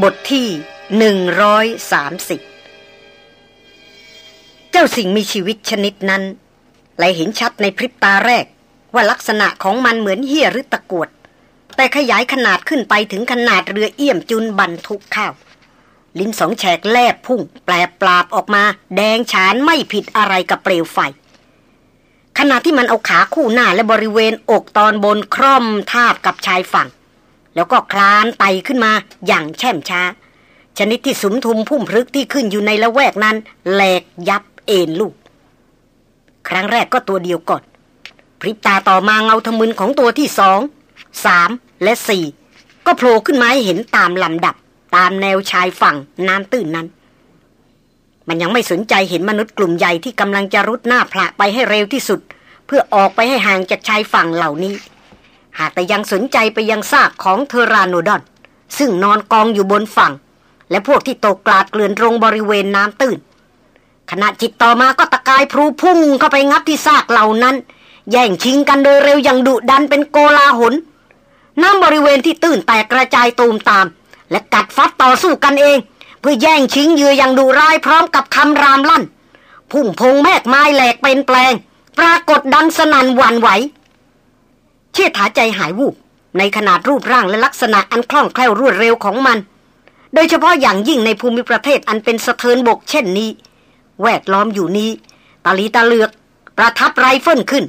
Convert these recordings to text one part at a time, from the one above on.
บทที่หนึ่งร้อยสามสิบเจ้าสิ่งมีชีวิตชนิดนั้นไหลเห็นชัดในพริบตาแรก ว่าลักษณะของมันเหมือนเหี้ยหรือตะกวด แต่ขยายขนาดขึ้นไปถึงขนาดเรือเอี่ยมจุนบรรทุกข้าว ลิ้นสองแฉกแลบพุ่ง แปลปราบออกมา แดงฉานไม่ผิดอะไรกับเปลวไฟ ขณะที่มันเอาขาคู่หน้าและบริเวณอกตอนบนคร่อมทาบกับชายฝั่ง แล้วก็คลานไต่ขึ้นมาอย่างแช่มช้า ชนิดที่สุมทุมพุ่มพลึกที่ขึ้นอยู่ในละแวกนั้นแหลกยับเอ็นลูก ครั้งแรกก็ตัวเดียวก่อน พริบตาต่อมาเงาทมึนของตัวที่สองสามและสี่ก็โผล่ขึ้นมาให้เห็นตามลำดับตามแนวชายฝั่งน้ำตื้นนั้น มันยังไม่สนใจเห็นมนุษย์กลุ่มใหญ่ที่กำลังจะรุดหน้าผละไปให้เร็วที่สุด เพื่อออกไปให้ห่างจากชายฝั่งเหล่านี้ หากแต่ยังสนใจไปยังซากของเทอราโนดอน ซึ่งนอนกองอยู่บนฝั่ง และพวกที่ตกกลาดเกลื่อนรงบริเวณน้ำตื้นขณะจิตต่อมาก็ตะกายพลูพุ่งเข้าไปงับที่ซากเหล่านั้น แย่งชิงกันโดยเร็วอย่างดุดันเป็นโกลาหลน้ำบริเวณที่ตื้นแตกกระจายตูมตาม และกัดฟัดต่อสู้กันเอง เพื่อแย่งชิงเหยื่ออย่างดุร้ายพร้อมกับคำรามลั่น พุ่มพงแมกไม้แหลกเป็นแปลง ปรากฏดังสนั่นหวั่นไหว เชี่ยถาใจหายวูบในขนาดรูปร่างและลักษณะอันคล่องแคล่วรวดเร็วของมัน โดยเฉพาะอย่างยิ่งในภูมิประเทศอันเป็นสะเทินบกเช่นนี้ แวดล้อมอยู่นี้ ตาลีตาเลือก ประทับไรเฟิลขึ้น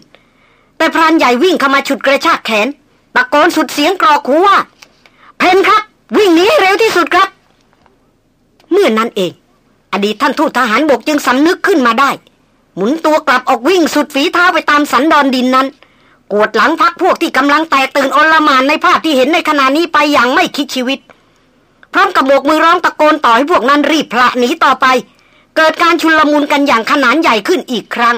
แต่พรานใหญ่วิ่งเข้ามาฉุดกระชากแขน ตะโกนสุดเสียงกรอกหูว่า เผ่นครับ วิ่งหนีเร็วที่สุดครับ เมื่อนนั้นเอง อดีตท่านทูตทหารบกจึงสำนึกขึ้นมาได้ หมุนตัวกลับออกวิ่งสุดฝีเท้าไปตามสันดอนดินนั้น กวดหลังพักพวกที่กำลังแตกตื่นอลมานในภาพที่เห็นในขณะนี้ไปอย่างไม่คิดชีวิต พร้อมกับโบกมือร้องตะโกนต่อให้พวกนั้นรีบพละหนีต่อไป เกิดการชุลมุนกันอย่างขนานใหญ่ขึ้นอีกครั้ง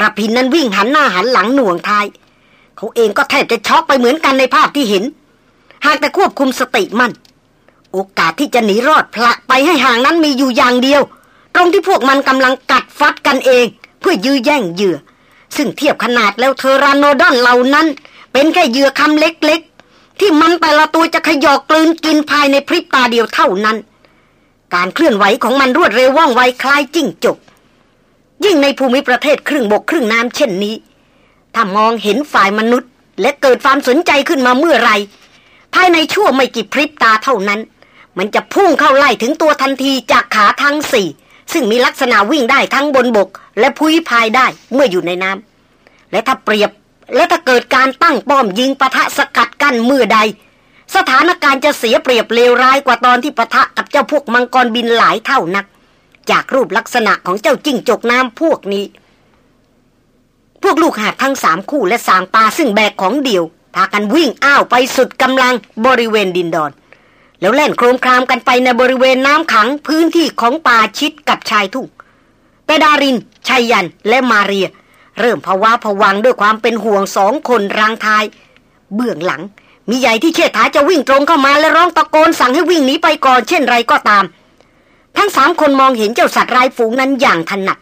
รพินนั้นวิ่งหันหน้าหันหลังหน่วงทาย เขาเองก็แทบจะช็อกไปเหมือนกันในภาพที่เห็น หากแต่ควบคุมสติมัน่นโอกาสที่จะหนีรอดพละไปให้ห่างนั้นมีอยู่อย่างเดียว ตรงที่พวกมันกำลังกัดฟัดกันเอง เพื่อยื้อแย่งเหยื่อ ซึ่งเทียบขนาดแล้วเทอรานโนดอนเหล่านั้น เป็นแค่เหยื่อคำเล็กๆ ที่มันแต่ละตัวจะขยอกกลืนกินภายในพริบตาเดียวเท่านั้น การเคลื่อนไหวของมันรวดเร็วว่องไวคล้ายจิ้งจก ยิ่งในภูมิประเทศครึ่งบกครึ่งน้ำเช่นนี้ ถ้ามองเห็นฝ่ายมนุษย์ และเกิดความสนใจขึ้นมาเมื่อไร ภายในชั่วไม่กี่พริบตาเท่านั้น มันจะพุ่งเข้าไล่ถึงตัวทันทีจากขาทั้งสี่ ซึ่งมีลักษณะวิ่งได้ทั้งบนบก และพุ้ยพายได้เมื่ออยู่ในน้ำและถ้าเปรียบและถ้าเกิดการตั้งป้อมยิงปะทะสกัดกั้นเมื่อใด สถานการณ์จะเสียเปรียบเลวร้ายกว่าตอนที่ปะทะกับเจ้าพวกมังกรบินหลายเท่านัก จากรูปลักษณะของเจ้าจิ้งจกน้ำพวกนี้ พวกลูกหาดทั้งสามคู่และสามปลาซึ่งแบกของเดียวพากันวิ่งอ้าวไปสุดกำลังบริเวณดินดอน แล้วแล่นโครมครามกันไปในบริเวณน้ำขังพื้นที่ของป่าชิดกับชายทุ่งแต่ดารินชัยยันและมาเรีย เริ่มภาวะผวังด้วยความเป็นห่วงสองคนรางทาย เบื้องหลัง มีใหญ่ที่เชิดถาจะวิ่งตรงเข้ามาและร้องตะโกนสั่งให้วิ่งหนีไปก่อนเช่นไรก็ตาม ทั้งสามคนมองเห็นเจ้าสัตว์ร้ายฝูงนั้นอย่างถนัด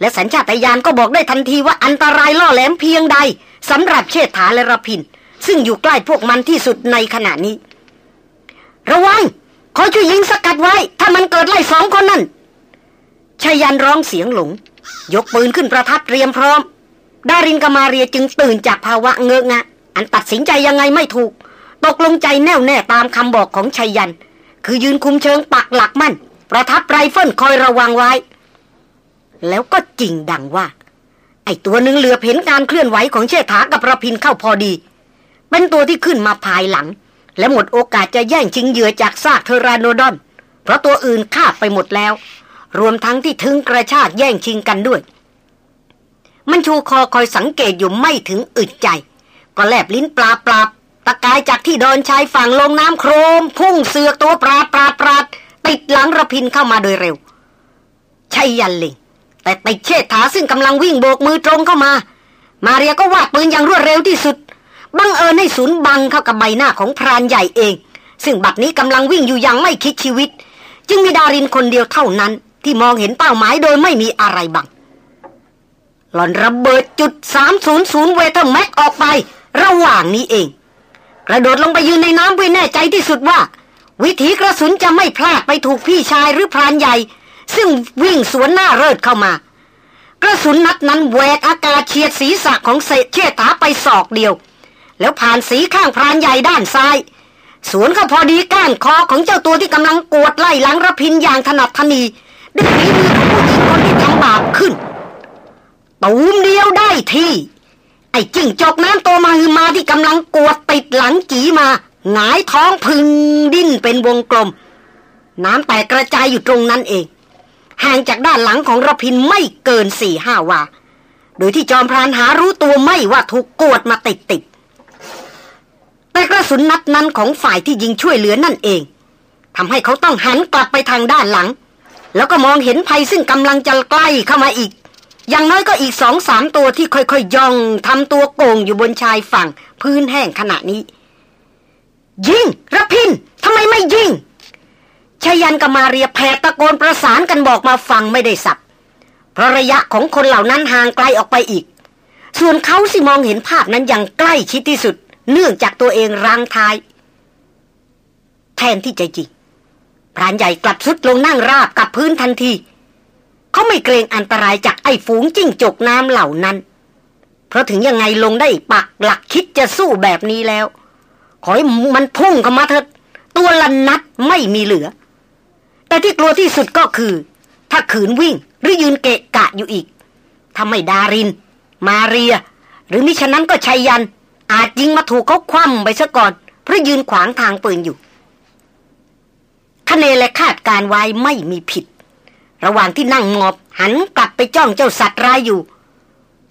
และสัญชาตญาณก็บอกได้ทันทีว่าอันตรายล่อแหลมเพียงใดสำหรับเชิดถาและระพิน ซึ่งอยู่ใกล้พวกมันที่สุดในขณะนี้ ระวังขอช่วยยิงสกัดไว้ ถ้ามันเกิดไล่สองคนนั่นชายันร้องเสียงหลง ยกปืนขึ้นประทัดเตรียมพร้อม ดารินกมาเรียจึงตื่นจากภาวะเงอะงะ อันตัดสินใจยังไงไม่ถูก ตกลงใจแน่วแน่ตามคำบอกของชายัน คือยืนคุมเชิงปักหลักมั่น ประทับไรเฟิลคอยระวังไว้ แล้วก็จริงดังว่า ไอตัวหนึ่งเหลือบเห็นการเคลื่อนไหวของเชษฐากับรพินทร์เข้าพอดี เป็นตัวที่ขึ้นมาภายหลัง และหมดโอกาสจะแย่งชิงเหยื่อจากซากเทอราโนดอน เพราะตัวอื่นฆ่าไปหมดแล้ว รวมทั้งที่ทึ้งกระชากแย่งชิงกันด้วย มันชูคอคอยสังเกตอยู่ไม่ถึงอึดใจ ก็แลบลิ้นปลาบปลาบตะกายจากที่ดอนชายฝั่งลงน้ำโครมม พุ่งเสือกตัวปลาปลาปลาติดหลังระพินเข้ามาโดยเร็วใช่ยันลิงแต่ติดเชษฐาซึ่งกำลังวิ่งโบกมือตรงเข้ามา มาเรียก็วาดปืนอย่างรวดเร็วที่สุด บังเอิญให้ศูนย์บังเข้ากับใบหน้าของพรานใหญ่เอง ซึ่งบัดนี้กำลังวิ่งอยู่อย่างไม่คิดชีวิต จึงมีดารินคนเดียวเท่านั้น ที่มองเห็นเป้าหมายโดยไม่มีอะไรบัง หล่อนระเบิดจุด 300 เวทแม็กออกไป ระหว่างนี้เอง กระโดดลงไปยืนในน้ำเพื่อแน่ใจที่สุดว่า วิถีกระสุนจะไม่พลาดไปถูกพี่ชายหรือพรานใหญ่ ซึ่งวิ่งสวนหน้าเริดเข้ามากระสุนนัดนั้นแหวกอากาศเฉียดศีรษะของเศษเชษฐาไปศอกเดียว แล้วผ่านสีข้างพรานใหญ่ด้านซ้าย สวนเข้าพอดีก้านคอของเจ้าตัวที่กำลังกวดไล่หลังระพินอย่างถนัดทนีด้วยฝีมือของผู้หญิงคนที่ทำบาปขึ้นตูมเดียวได้ที่ ไอ้จิ้งจอกน้ำตัวมาฮือมาที่กำลังกวดติดหลังจีมาหงายท้องพึงดิ้นเป็นวงกลม น้ำแตกกระจายอยู่ตรงนั้นเอง ห่างจากด้านหลังของระพินไม่เกินสี่ห้าวาโดยที่จอมพรานหารู้ตัวไม่ว่าถูกกวดมาติดติด แต่กระสุนนัดนั้นของฝ่ายที่ยิงช่วยเหลือนั่นเองทำให้เขาต้องหันกลับไปทางด้านหลัง แล้วก็มองเห็นภัยซึ่งกำลังจะใกล้เข้ามาอีก อย่างน้อยก็อีกสองสามตัวที่ค่อยๆย่องทำตัวโก่งอยู่บนชายฝั่ง พื้นแห้งขณะนี้ ยิงระพินทำไมไม่ยิงชายันกับมาเรียแผดตะโกนประสานกันบอกมาฟังไม่ได้สับ เพราะระยะของคนเหล่านั้นห่างไกลออกไปอีก ส่วนเขาสิมองเห็นภาพนั้นอย่างใกล้ชิดที่สุด เนื่องจากตัวเองรังท้าย แทนที่ใจจริงพรานใหญ่กลับสุดลงนั่งราบกับพื้นทันที เขาไม่เกรงอันตรายจากไอ้ฝูงจิ้งจกน้ำเหล่านั้น เพราะถึงยังไงลงได้ปักหลักคิดจะสู้แบบนี้แล้ว ขอให้มันพุ่งเข้ามาเถิดตัวละนัดไม่มีเหลือ แต่ที่กลัวที่สุดก็คือ ถ้าขืนวิ่งหรือยืนเกะกะอยู่อีกทำไม่ดาริน มาเรีย หรือมิฉะนั้นก็ชัยยัน อาจยิงมาถูกเขาคว่ำไปซะก่อน เพราะยืนขวางทางปืนอยู่คะเนและคาดการไว้ไม่มีผิด ระหว่างที่นั่งงอบหันกลับไปจ้องเจ้าสัตว์ร้ายอยู่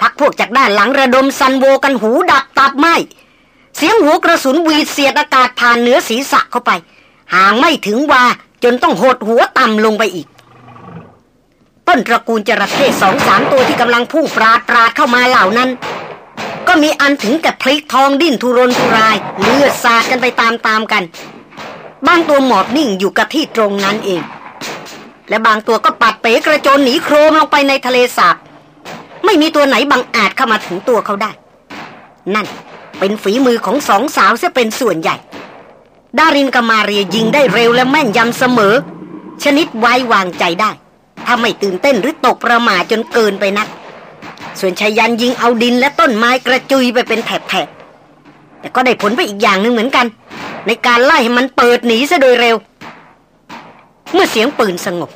พักพวกจากด้านหลังระดมซันโวกันหูดับตับไหมเสียงหัวกระสุนวีดเสียดอากาศผ่านเหนือศีรษะเข้าไป ห่างไม่ถึงวาจนต้องหดหัวต่ำลงไปอีก ต้นตระกูลจระเข้สองสามตัวที่กำลังพุ่งปราดปราดเข้ามาเหล่านั้น ก็มีอันถึงกับพลิกทองดิ้นทุรนทุราย เลือดสาดกันไปตามๆกัน บางตัวหมอบนิ่งอยู่กับที่ตรงนั้นเอง และบางตัวก็ปัดเป๋กระโจนหนีโครมลงไปในทะเลสาบ ไม่มีตัวไหนบังอาจเข้ามาถึงตัวเขาได้ นั่นเป็นฝีมือของสองสาวเสียเป็นส่วนใหญ่ ดารินกับมาเรียยิงได้เร็วและแม่นยำเสมอ ชนิดไว้วางใจได้ ถ้าไม่ตื่นเต้นหรือตกประมาจนเกินไปนัก ส่วนชายันยิงเอาดินและต้นไม้กระจุยไปเป็นแถบๆแต่ก็ได้ผลไปอีกอย่างหนึ่งเหมือนกัน ในการไล่ให้มันเปิดหนีซะโดยเร็ว เมื่อเสียงปืนสงบ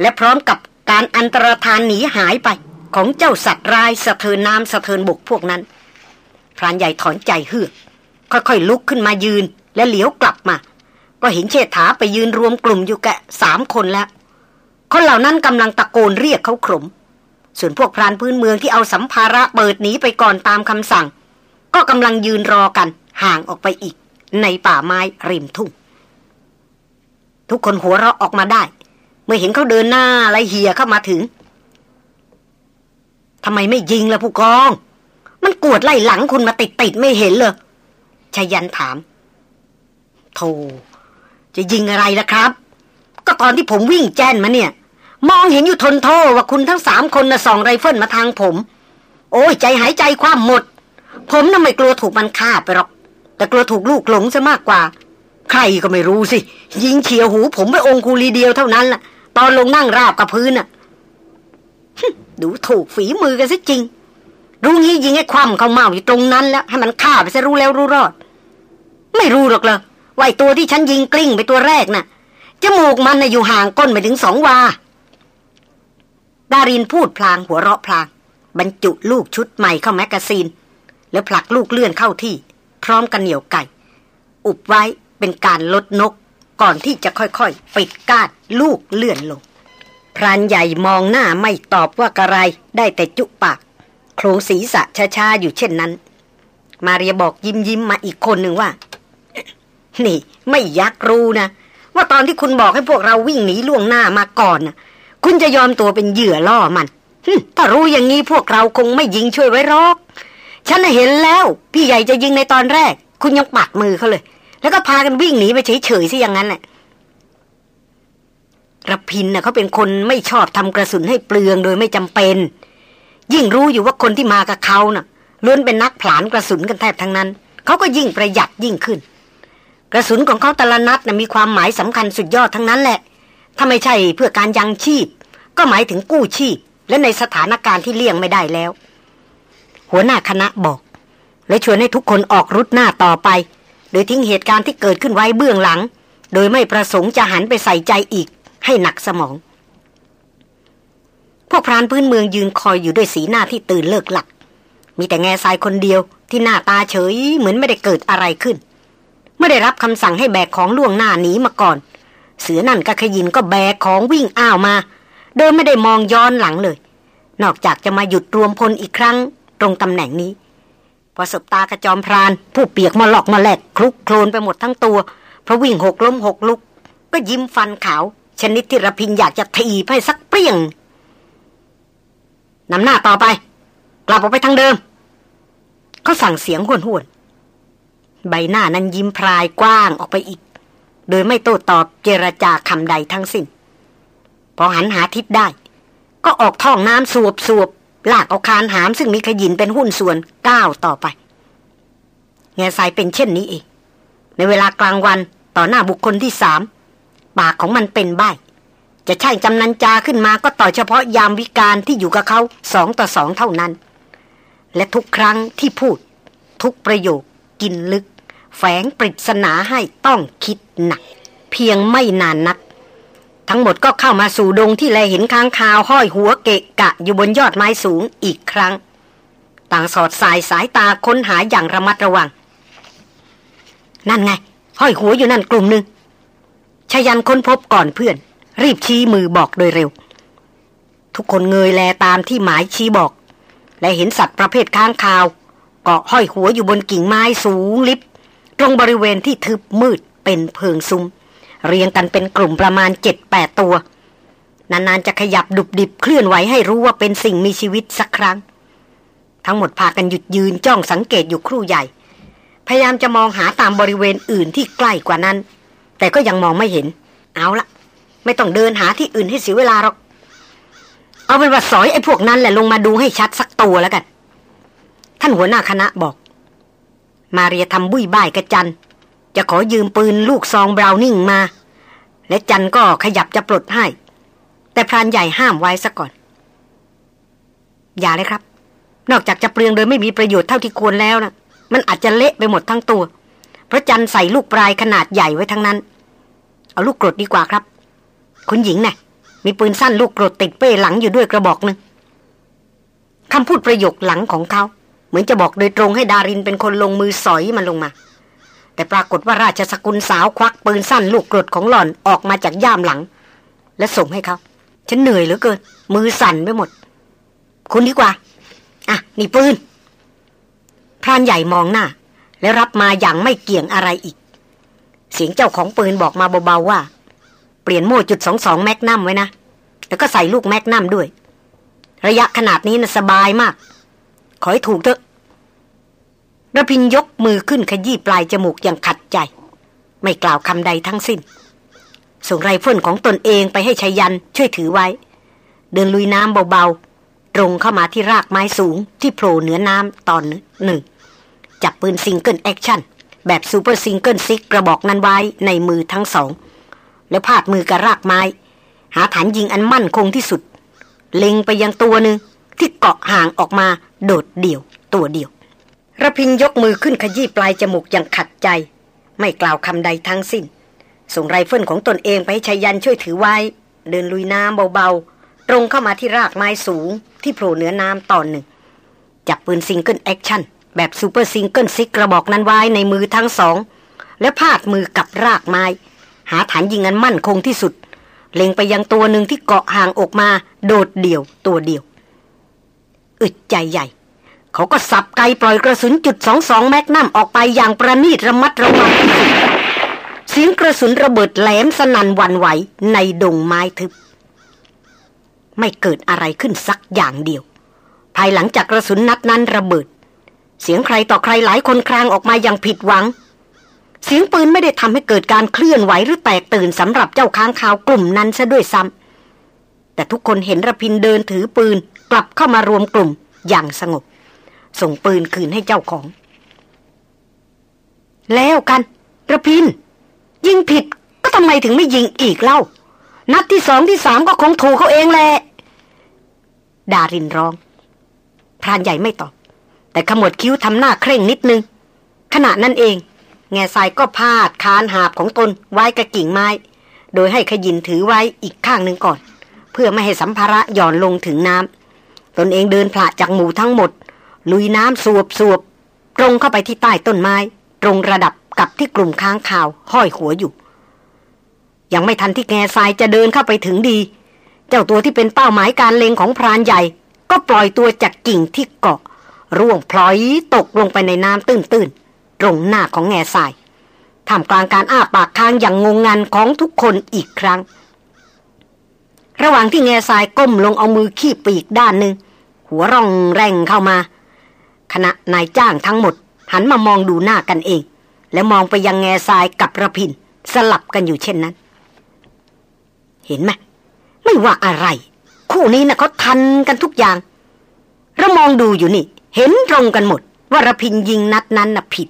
และพร้อมกับการอันตรธานหนีหายไป ของเจ้าสัตว์ร้ายสะเทินน้ำสะเทินบกพวกนั้นพรานใหญ่ถอนใจเฮือกค่อยๆลุกขึ้นมายืนและเหลียวกลับมา ก็เห็นเชษฐาไปยืนรวมกลุ่มอยู่แกะสามคนแล้ว คนเหล่านั้นกำลังตะโกนเรียกเขาขม ส่วนพวกพรานพื้นเมืองที่เอาสัมภาระเปิดหนีไปก่อนตามคำสั่ง ก็กำลังยืนรอกันห่างออกไปอีก ในป่าไม้ริมทุ่ง ทุกคนหัวเราะออกมาได้ เมื่อเห็นเขาเดินหน้าไรเหียเข้ามาถึงทำไมไม่ยิงล่ะผู้กอง มันกวดไล่หลังคุณมาติดติดไม่เห็นเลยชายันถามโธ่จะยิงอะไรล่ะครับ ก็ตอนที่ผมวิ่งแจ้นมาเนี่ย มองเห็นอยู่ทนโท่ว่าคุณทั้งสามคนน่ะส่องไรเฟิลมาทางผม โอ้ยใจหายใจคว่ำหมด ผมน่ะไม่กลัวถูกมันฆ่าไปหรอก แต่กลัวถูกลูกหลงซะมากกว่า ใครก็ไม่รู้สิ ยิงเฉียวหูผมไปองคุลีเดียวเท่านั้นล่ะ ตอนลงนั่งราบกับพื้นน่ะดูถูกฝีมือกันซะจริง รู้งี้ยิงให้คว่ำเขาเมาอยู่ตรงนั้นแล้ว ให้มันฆ่าไปซะรู้แล้วรู้รอด ไม่รู้หรอกเรอะว่าตัวที่ฉันยิงกลิ้งไปตัวแรกนะ่ะจมูกมันนะ่ะอยู่ห่างก้นไปถึงสองวา ดารินพูดพลางหัวเราะพลาง บรรจุลูกชุดใหม่เข้าแมกกาซีน แล้วผลักลูกเลื่อนเข้าที่ พร้อมกับเหนี่ยวไก อุบไว้เป็นการลดนก ก่อนที่จะค่อยๆปิดก้านลูกเลื่อนลง พรานใหญ่มองหน้าไม่ตอบว่ากระไรได้แต่จุ๊ปาก โครงศีรษะช้าๆอยู่เช่นนั้น มาเรียบอกยิ้มยิ้มมาอีกคนหนึ่งว่า นี่ ไม่ยักรู้นะว่าตอนที่คุณบอกให้พวกเราวิ่งหนีล่วงหน้ามาก่อนนะ คุณจะยอมตัวเป็นเหยื่อล่อมันถ้ารู้อย่างนี้พวกเราคงไม่ยิงช่วยไว้รอก ฉันเห็นแล้ว พี่ใหญ่จะยิงในตอนแรก คุณยังปัดมือเขาเลย แล้วก็พากันวิ่งหนีไปเฉยๆซะอย่างนั้นแหละระพินนะ่ะเขาเป็นคนไม่ชอบทำกระสุนให้เปลืองโดยไม่จำเป็น ยิ่งรู้อยู่ว่าคนที่มากับเขานะ่ะล้วนเป็นนักผลานกระสุนกันแทบทั้งนั้น เขาก็ยิ่งประหยัดยิ่งขึ้น กระสุนของเขาแต่ละนัดนะมีความหมายสำคัญสุดยอดทั้งนั้นแหละ ถ้าไม่ใช่เพื่อการยังชีพ ก็หมายถึงกู้ชีพ และในสถานการณ์ที่เลี่ยงไม่ได้แล้ว หัวหน้าคณะบอก และชวนให้ทุกคนออกรุดหน้าต่อไป โดยทิ้งเหตุการณ์ที่เกิดขึ้นไว้เบื้องหลัง โดยไม่ประสงค์จะหันไปใส่ใจอีก ให้หนักสมอง พวกพรานพื้นเมืองยืนคอยอยู่ด้วยสีหน้าที่ตื่นเลิกหลัก มีแต่แง่ทรายคนเดียวที่หน้าตาเฉยเหมือนไม่ได้เกิดอะไรขึ้น ไม่ได้รับคำสั่งให้แบกของล่วงหน้าหนีมาก่อน เสือนั่นกับขยินก็แบกของวิ่งอ้าวมา โดยไม่ได้มองย้อนหลังเลย นอกจากจะมาหยุดรวมพลอีกครั้ง ตรงตำแหน่งนี้ พอสบตากระจอมพราน ผู้เปียกมาหลอกมาแหลกคลุกโคลนไปหมดทั้งตัว เพราะวิ่งหกล้มหกลุก ก็ยิ้มฟันขาว ชนิดที่ระพินอยากจะถีบให้สักเปรี้ยงนำหน้าต่อไป กลับออกไปทางเดิม เขาสั่งเสียงห้วนห้วนใบหน้านั้นยิ้มพรายกว้างออกไปอีก โดยไม่โต้ตอบเจรจาคำใดทั้งสิ้น พอหันหาทิศได้ ก็ออกท่องน้ำสวบสวบลากเอาคานหามซึ่งมีขยินเป็นหุ้นส่วนก้าวต่อไปแง่สายเป็นเช่นนี้เอง ในเวลากลางวันต่อหน้าบุคคลที่สามปากของมันเป็นใบจะใช่จำนันจาขึ้นมาก็ต่อเฉพาะยามวิการที่อยู่กับเขาสองต่อสองเท่านั้น และทุกครั้งที่พูด ทุกประโยคกินลึก แฝงปริศนาให้ต้องคิดหนัก เพียงไม่นานนัก ทั้งหมดก็เข้ามาสู่ดงที่แลเห็นค้างคาวห้อยหัวเกะกะอยู่บนยอดไม้สูงอีกครั้ง ต่างสอดสายสายตาค้นหาอย่างระมัดระวัง นั่นไง ห้อยหัวอยู่นั่นกลุ่มหนึ่งชยันค้นพบก่อนเพื่อน รีบชี้มือบอกโดยเร็ว ทุกคนเงยแลตามที่หมายชี้บอก และเห็นสัตว์ประเภทค้างคาวเกาะห้อยหัวอยู่บนกิ่งไม้สูงลิบ ตรงบริเวณที่ทึบมืดเป็นเพิงซุ้ม เรียงกันเป็นกลุ่มประมาณเจ็ดแปดตัวนานๆจะขยับดุบดิบเคลื่อนไหวให้รู้ว่าเป็นสิ่งมีชีวิตสักครั้ง ทั้งหมดพากันหยุดยืนจ้องสังเกตอยู่ครู่ใหญ่ พยายามจะมองหาตามบริเวณอื่นที่ใกล้กว่านั้น แต่ก็ยังมองไม่เห็น เอาละไม่ต้องเดินหาที่อื่นให้เสียเวลาหรอก เอาเป็นว่าสอยไอ้พวกนั้นแหละลงมาดูให้ชัดสักตัวแล้วกัน ท่านหัวหน้าคณะบอก มาเรียทำบุ้ยบ่ายกับจัน จะขอยืมปืนลูกซองบราวนิ่งมา และจันก็ขยับจะปลดให้ แต่พรานใหญ่ห้ามไว้ซะก่อน อย่าเลยครับ นอกจากจะเปลืองโดยไม่มีประโยชน์เท่าที่ควรแล้วนะมันอาจจะเละไปหมดทั้งตัว เพราะจันใส่ลูกปลายขนาดใหญ่ไว้ทั้งนั้น เอาลูกกรดดีกว่าครับ คุณหญิงนะ่ะ มีปืนสั้นลูกกรดติดเป้หลังอยู่ด้วยกระบอกหนึ่งคำพูดประโยคหลังของเขา เหมือนจะบอกโดยตรงให้ดารินเป็นคนลงมือสอยมันลงมา แต่ปรากฏว่าราชสกุลสาวควักปืนสั้นลูกกรดของหล่อนออกมาจากย่ามหลัง และส่งให้เขาฉันเหนื่อยเหลือเกิน มือสั่นไปหมด คุณดีกว่า อะ นี่ปืนพรานใหญ่มองหน้า และรับมาอย่างไม่เกี่ยงอะไรอีก เสียงเจ้าของปืนบอกมาเบาๆว่า เปลี่ยนโม่จุดสองสองแมกนัมไว้นะ แล้วก็ใส่ลูกแมกนัมด้วย ระยะขนาดนี้นะ่ะสบายมาก ขอให้ถูกเถอะระพินยกมือขึ้นขยี้ปลายจมูกอย่างขัดใจ ไม่กล่าวคำใดทั้งสิ้น ส่งไรเฟิลของตนเองไปให้ไชยยันต์ช่วยถือไว้ เดินลุยน้ำเบาๆ ตรงเข้ามาที่รากไม้สูงที่โผล่เหนือน้ำตอนหนึ่ง จับปืน single action แบบ Super Single Six กระบอกนั้นไว้ในมือทั้งสอง แล้วพาดมือกับรากไม้ หาฐานยิงอันมั่นคงที่สุด เล็งไปยังตัวหนึ่ง ที่เกาะห่างออกมาโดดเดี่ยวตัวเดียวรพินทร์ยกมือขึ้นขยี้ปลายจมูกอย่างขัดใจ ไม่กล่าวคำใดทั้งสิ้น ส่งไรเฟิลของตนเองไปให้ไชยยันต์ช่วยถือไว้ เดินลุยน้ำเบาๆ ตรงเข้ามาที่รากไม้สูง ที่โผล่เหนือน้ำตอนหนึ่ง จับปืน single action แบบ Super Single Six กระบอกนั้นไว้ในมือทั้งสอง แล้วพาดมือกับรากไม้ หาฐานยิงอันมั่นคงที่สุด เล็งไปยังตัวหนึ่งที่เกาะห่างออกมา โดดเดี่ยวตัวเดียว อึดใจใหญ่ เขาก็สับไกปล่อยกระสุนจุดสองสองแมกนัมออกไปอย่างประณีตระมัดระวังเสียงกระสุนระเบิดแหลมสนั่นวันไหวในดงไม้ทึบ ไม่เกิดอะไรขึ้นสักอย่างเดียว ภายหลังจากกระสุนนัดนั้นระเบิด เสียงใครต่อใครหลายคนครางออกมาอย่างผิดหวัง เสียงปืนไม่ได้ทำให้เกิดการเคลื่อนไหวหรือแตกตื่นสำหรับเจ้าค้างคาวกลุ่มนั้นซะด้วยซ้ำแต่ทุกคนเห็นระพินเดินถือปืน กลับเข้ามารวมกลุ่มอย่างสงบ ส่งปืนคืนให้เจ้าของ แล้วกันระพิน ยิงผิดก็ทำไมถึงไม่ยิงอีกเล่า นัดที่สองที่สามก็คงถูกเขาเองแหละดารินร้อง พรานใหญ่ไม่ตอบ แต่ขมวดคิ้วทำหน้าเคร่งนิดนึง ขณะนั้นเอง แง่ทรายก็พาดคานหาบของตนไว้กระกิ่งไม้ โดยให้ขยินถือไว้อีกข้างหนึ่งก่อน เพื่อไม่ให้สัมภาระหย่อนลงถึงน้ำ ตนเองเดินผละจากหมู่ทั้งหมด ลุยน้ำสวบสวบตรงเข้าไปที่ใต้ต้นไม้ ตรงระดับกับที่กลุ่มค้างข่าว ห้อยหัวอยู่ ยังไม่ทันที่แง่ทรายจะเดินเข้าไปถึงดี เจ้าตัวที่เป็นเป้าหมายการเล็งของพรานใหญ่ ก็ปล่อยตัวจากกิ่งที่เกาะ ร่วงพลอยตกลงไปในน้ำตื้นๆตรงหน้าของแง่ทรายท่ามกลางการอ้าปากค้างอย่างงงงันของทุกคนอีกครั้ง ระหว่างที่แง่ทรายก้มลงเอามือขี้ปีกด้านหนึ่ง หัวร่องแรงเข้ามา ขณะนายจ้างทั้งหมด หันมามองดูหน้ากันเอง และมองไปยังแง่ทรายกับระพิน สลับกันอยู่เช่นนั้น เห็นไหมไม่ว่าอะไร คู่นี้นะ่ะเขาทันกันทุกอย่างเรามองดูอยู่นี่ เห็นตรงกันหมด ว่าระพินยิงนัดนั้นน่ะผิด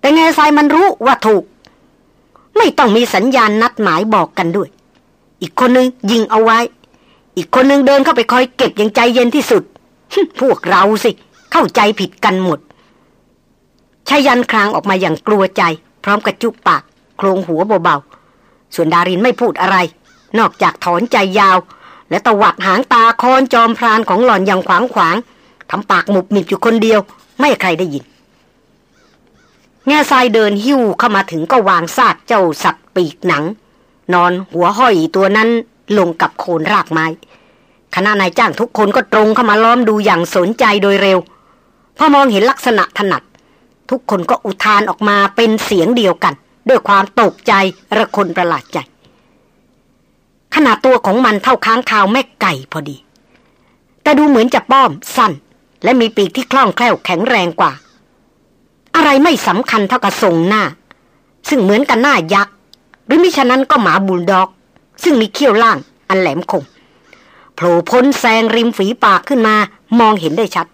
แต่แง่ทรายมันรู้ว่าถูก ไม่ต้องมีสัญญาณนัดหมายบอกกันด้วย อีกคนนึงยิงเอาไว้ อีกคนนึงเดินเข้าไปคอยเก็บอย่างใจเย็นที่สุด พวกเราสิ เข้าใจผิดกันหมดชายันคลางออกมาอย่างกลัวใจ พร้อมกับจุบปาก โครงหัวเบาๆ ส่วนดารินไม่พูดอะไร นอกจากถอนใจยาว และตวัดหางตาคอนจอมพรานของหล่อนอย่างขวางขวางทำปากหมุบหมิบอยู่คนเดียว ไม่ใครได้ยิน แง่ทรายเดินหิ้วเข้ามาถึงก็วางซากเจ้าสัตว์ปีกหนัง นอนหัวห้อยตัวนั้น ลงกับโคนรากไม้คณะนายจ้างทุกคนก็ตรงเข้ามาล้อมดูอย่างสนใจโดยเร็วพอมองเห็นลักษณะถนัด ทุกคนก็อุทานออกมาเป็นเสียงเดียวกัน ด้วยความตกใจระคนประหลาดใจ ขนาดตัวของมันเท่าค้างคาวแม่ไก่พอดี แต่ดูเหมือนจะป้อมสั้น และมีปีกที่คล่องแคล่วแข็งแรงกว่า อะไรไม่สำคัญเท่ากับทรงหน้า ซึ่งเหมือนกันหน้ายักษ์ หรือมิฉะนั้นก็หมาบูลด็อก ซึ่งมีเขี้ยวล่างอันแหลมคมโผล่พ้นแซงริมฝีปากขึ้นมามองเห็นได้ชัด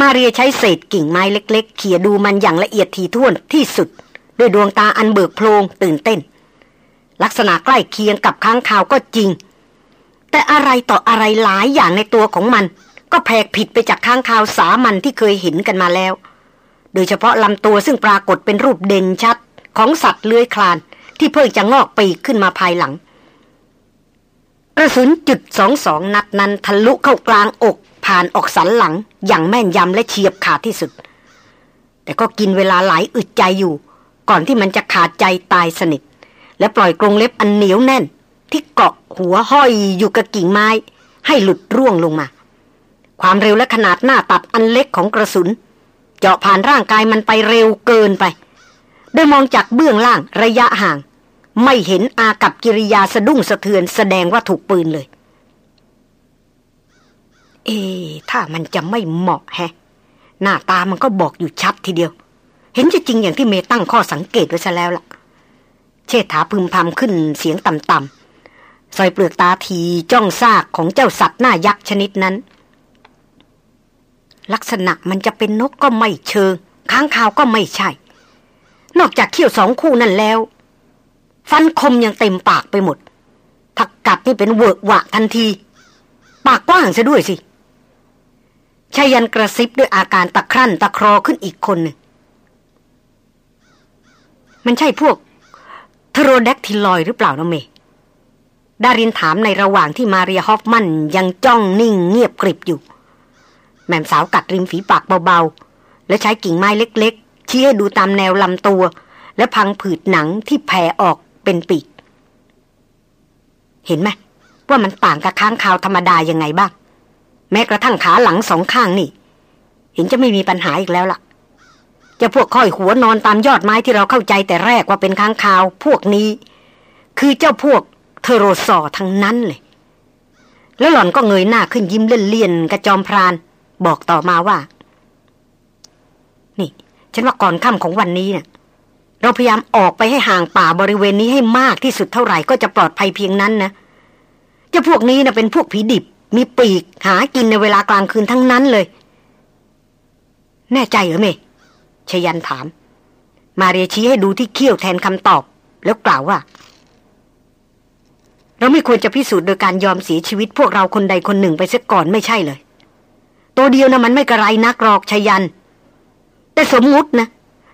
มาเรียใช้เศษกิ่งไม้เล็ก ๆ เขี่ยดูมันอย่างละเอียดถี่ถ้วนที่สุด ด้วยดวงตาอันเบิกโพลงตื่นเต้น ลักษณะใกล้เคียงกับค้างคาวก็จริง แต่อะไรต่ออะไรหลายอย่างในตัวของมัน ก็แผกผิดไปจากค้างคาวสามัญที่เคยเห็นกันมาแล้ว โดยเฉพาะลำตัวซึ่งปรากฏเป็นรูปเด่นชัดของสัตว์เลื้อยคลาน ที่เพิ่งจะงอกปีกขึ้นมาภายหลัง กระสุนจุดสองสองนัดนั้นทะลุเข้ากลางอก ผ่านออกสันหลังอย่างแม่นยำและเฉียบขาดที่สุด แต่ก็กินเวลาหลายอึดใจอยู่ ก่อนที่มันจะขาดใจตายสนิท และปล่อยกรงเล็บอันเหนียวแน่น ที่เกาะหัวห้อยอยู่กับกิ่งไม้ ให้หลุดร่วงลงมา ความเร็วและขนาดหน้าตัดอันเล็กของกระสุน เจาะผ่านร่างกายมันไปเร็วเกินไป โดยมองจากเบื้องล่างระยะห่าง ไม่เห็นอากับกิริยาสะดุ้งสะเทือนแสดงว่าถูกปืนเลย เอ ถ้ามันจะไม่เหมาะแฮะ หน้าตามันก็บอกอยู่ชัดทีเดียว เห็นจะจริงอย่างที่เมตั้งข้อสังเกตไว้ซะแล้วล่ะ เชษฐาพึมพำขึ้นเสียงต่ำๆซอยเปลือกตาทีจ้องซากของเจ้าสัตว์หน้ายักษ์ชนิดนั้นลักษณะมันจะเป็นนกก็ไม่เชิง ค้างคาวก็ไม่ใช่ นอกจากเขี้ยวสองคู่นั่นแล้ว ฟันคมยังเต็มปากไปหมดถักกัดนี่เป็นเวอะวะทันที ปากกว้างซะด้วยสิชายันกระซิบด้วยอาการตะครั่นตะครอขึ้นอีกคนหนึ่งมันใช่พวกเทโรแดกทิลอยหรือเปล่านะเม ดารินถามในระหว่างที่มาเรียฮอฟมันยังจ้องนิ่งเงียบกริบอยู่ แม่สาวกัดริมฝีปากเบาๆ และใช้กิ่งไม้เล็กๆ ชี้ให้ดูตามแนวลำตัว และพังผืดหนังที่แผ่ออกเป็นปีก เห็นไหมว่ามันต่างกับค้างคาวธรรมดายังไงบ้าง แม้กระทั่งขาหลังสองข้างนี่ เห็นจะไม่มีปัญหาอีกแล้วล่ะ จะพวกค่อยหัวนอนตามยอดไม้ที่เราเข้าใจแต่แรกว่าเป็นค้างคาว พวกนี้ คือเจ้าพวกเทโรซอทั้งนั้นเลย แล้วหล่อนก็เงยหน้าขึ้นยิ้มเลี่ยนๆกระจอมพราน บอกต่อมาว่า ฉันว่าก่อนค่ำของวันนี้เนะ่ยเราพยายามออกไปให้ห่างป่าบริเวณนี้ให้มากที่สุดเท่าไหร่ก็จะปลอดภัยเพียงนั้นนะจะพวกนี้นะเป็นพวกผีดิบ มีปีกหากินในเวลากลางคืนทั้งนั้นเลย แน่ใจเหรอเมชยันถาม มาเรียชี้ให้ดูที่เขี้ยวแทนคำตอบ แล้วกล่าวว่า เราไม่ควรจะพิสูจน์โดยการยอมเสียชีวิตพวกเราคนใดคนหนึ่งไปเสียก่อนไม่ใช่เลย ตัวเดียวนะมันไม่กระไรนักหรอกชยัน แต่สมมุตินะ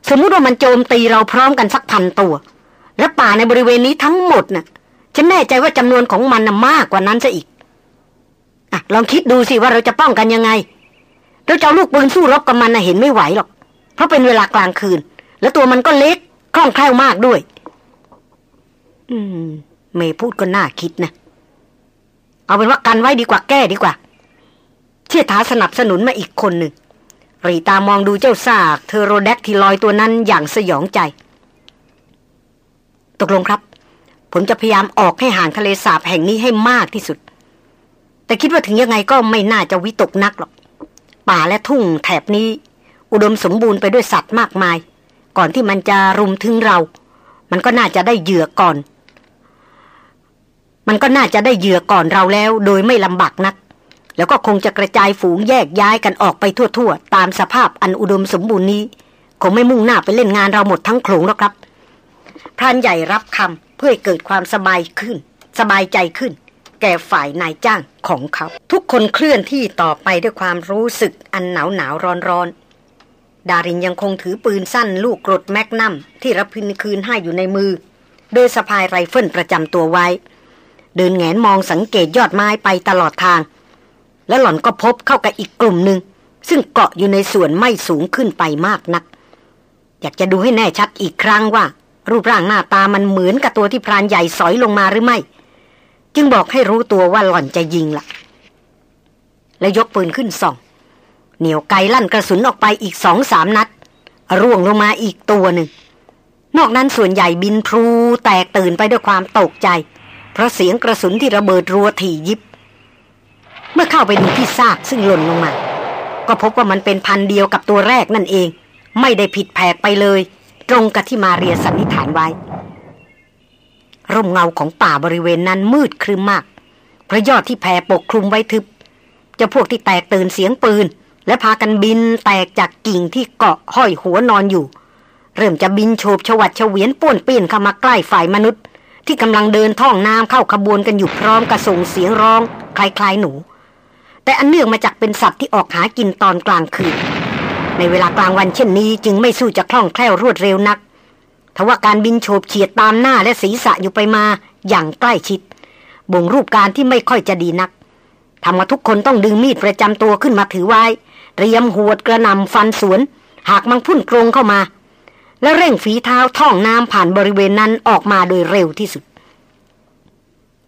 สมมุติว่ามันโจมตีเราพร้อมกันสักพันตัว และป่าในบริเวณนี้ทั้งหมดนะ่ะ ฉันแน่ใจว่าจำนวนของมันนะมากกว่านั้นซะอีกอะลองคิดดูสิว่าเราจะป้องกันยังไง เราจะเอาลูกปืนสู้รบกับมันนะเห็นไม่ไหวหรอก เพราะเป็นเวลากลางคืน แล้วตัวมันก็เล็กคล่องแคล่วมากด้วย อืม เมย์พูดก็น่าคิดนะ เอาเป็นว่ากันไว้ดีกว่าแก้ดีกว่า เชี่ยถาสนับสนุนมาอีกคนหนึ่ง รีตามองดูเจ้าซากเทโรแดกที่ลอยตัวนั้นอย่างสยองใจ ตกลงครับ ผมจะพยายามออกให้ห่างทะเลสาบแห่งนี้ให้มากที่สุด แต่คิดว่าถึงยังไงก็ไม่น่าจะวิตกนักหรอก ป่าและทุ่งแถบนี้ อุดมสมบูรณ์ไปด้วยสัตว์มากมาย ก่อนที่มันจะรุมถึงเรา มันก็น่าจะได้เหยื่อก่อน มันก็น่าจะได้เหยื่อก่อนเราแล้ว โดยไม่ลำบากนัก แล้วก็คงจะกระจายฝูงแยกย้ายกันออกไปทั่วๆ ตามสภาพอันอุดมสมบูรณ์นี้ คงไม่มุ่งหน้าไปเล่นงานเราหมดทั้งโขลงแล้วครับพรานใหญ่รับคำเพื่อเกิดความสบายขึ้น สบายใจขึ้น แก่ฝ่ายนายจ้างของเขา ทุกคนเคลื่อนที่ต่อไปด้วยความรู้สึกอันหนาวหนาวร้อนร้อนดารินยังคงถือปืนสั้นลูกกรดแมกนัมที่รพินทร์คืนให้อยู่ในมือ โดยสะพายไรเฟิลประจำตัวไว้ เดินแหงนมองสังเกตยอดไม้ไปตลอดทาง แล้วหล่อนก็พบเข้ากับอีกกลุ่มหนึ่ง ซึ่งเกาะอยู่ในส่วนไม่สูงขึ้นไปมากนัก อยากจะดูให้แน่ชัดอีกครั้งว่า รูปร่างหน้าตามันเหมือนกับตัวที่พรานใหญ่สอยลงมาหรือไม่ จึงบอกให้รู้ตัวว่าหล่อนจะยิงละ่ะ แล้วยกปืนขึ้นส่อง เหนียวไกลั่นกระสุนออกไปอีกสองสามนัด ร่วงลงมาอีกตัวหนึ่ง นอกนั้นส่วนใหญ่บินพลูแตกตื่นไปด้วยความตกใจ เพราะเสียงกระสุนที่ระเบิดรัวถี่ยิบ เมื่อเข้าไปดูที่ซากซึ่งหล่นลงมา ก็พบว่ามันเป็นพันเดียวกับตัวแรกนั่นเอง ไม่ได้ผิดแผกไปเลย ตรงกับที่มาเรียสันนิษฐานไว้ ร่มเงาของป่าบริเวณนั้นมืดครึมมากพระยอดที่แผ่ปกคลุมไว้ทึบจะพวกที่แตกตื่นเสียงปืน และพากันบินแตกจากกิ่งที่เกาะห้อยหัวนอนอยู่ เริ่มจะบินโฉบฉวัดเฉวียนป่วนเปี้ยนเข้ามาใกล้ฝ่ายมนุษย์ ที่กำลังเดินท่องน้ำเข้าขบวนกันอยู่พร้อมกระส่งเสียงร้อง คล้ายๆหนู แต่อันเนื่องมาจากเป็นสัตว์ที่ออกหากินตอนกลางคืน ในเวลากลางวันเช่นนี้จึงไม่สู้จะคล่องแคล่วรวดเร็วนักทว่าการบินโฉบเฉียดตามหน้าและศีรษะอยู่ไปมาอย่างใกล้ชิด บ่งรูปการที่ไม่ค่อยจะดีนักทำมาทุกคนต้องดึงมีดประจำตัวขึ้นมาถือไว้ เตรียมหวดกระนำฟันสวน หากมังพุ่นกรงเข้ามา แล้วเร่งฝีเท้าท่องน้ำผ่านบริเวณนั้นออกมาโดยเร็วที่สุด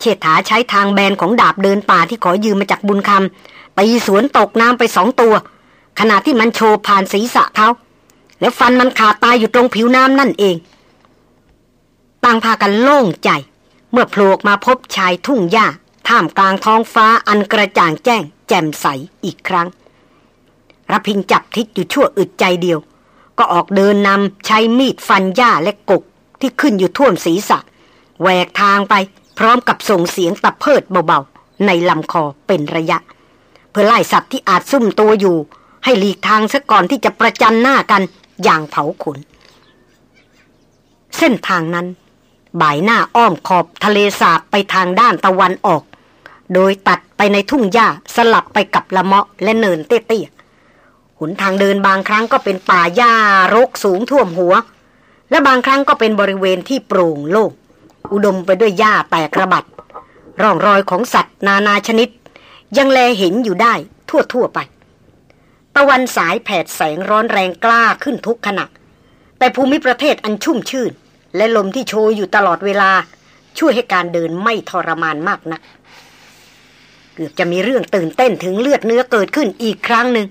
เชษฐาใช้ทางแบนของดาบเดินป่าที่ขอยืมมาจากบุญคำตีสวนตกน้ำไปสองตัว ขณะที่มันโชว์ผ่านศีรษะเขาแล้วฟันมันขาดตายอยู่ตรงผิวน้ำนั่นเอง ต่างพากันโล่งใจ เมื่อโผล่มาพบชายทุ่งหญ้าท่ามกลางท้องฟ้าอันกระจ่างแจ้ง แจ่มใสอีกครั้งรพินจับทิศอยู่ชั่วอึดใจเดียว ก็ออกเดินนำใช้มีดฟันหญ้าและกกที่ขึ้นอยู่ท่วมศีรษะแหวกทางไป พร้อมกับส่งเสียงตะเพิดเบาๆ ในลำคอเป็นระยะ เพื่อไล่สัตว์ที่อาจซุ่มตัวอยู่ ให้หลีกทางซะก่อนที่จะประจันหน้ากันอย่างเผาขน เส้นทางนั้น บ่ายหน้าอ้อมขอบทะเลสาบไปทางด้านตะวันออก โดยตัดไปในทุ่งหญ้าสลับไปกับละเมาะและเนินเตี้ยๆหุนทางเดินบางครั้งก็เป็นป่าหญ้ารกสูงท่วมหัว และบางครั้งก็เป็นบริเวณที่โปร่งโล่ง อุดมไปด้วยหญ้าแตกระบัด ร่องรอยของสัตว์นานาชนิด ยังแลเห็นอยู่ได้ทั่วทั่วไป ตะวันสายแผดแสงร้อนแรงกล้าขึ้นทุกขณะ แต่ภูมิประเทศอันชุ่มชื่น และลมที่โชยอยู่ตลอดเวลา ช่วยให้การเดินไม่ทรมานมากนัก เกือบจะมีเรื่องตื่นเต้นถึงเลือดเนื้อเกิดขึ้นอีกครั้งหนึ่ง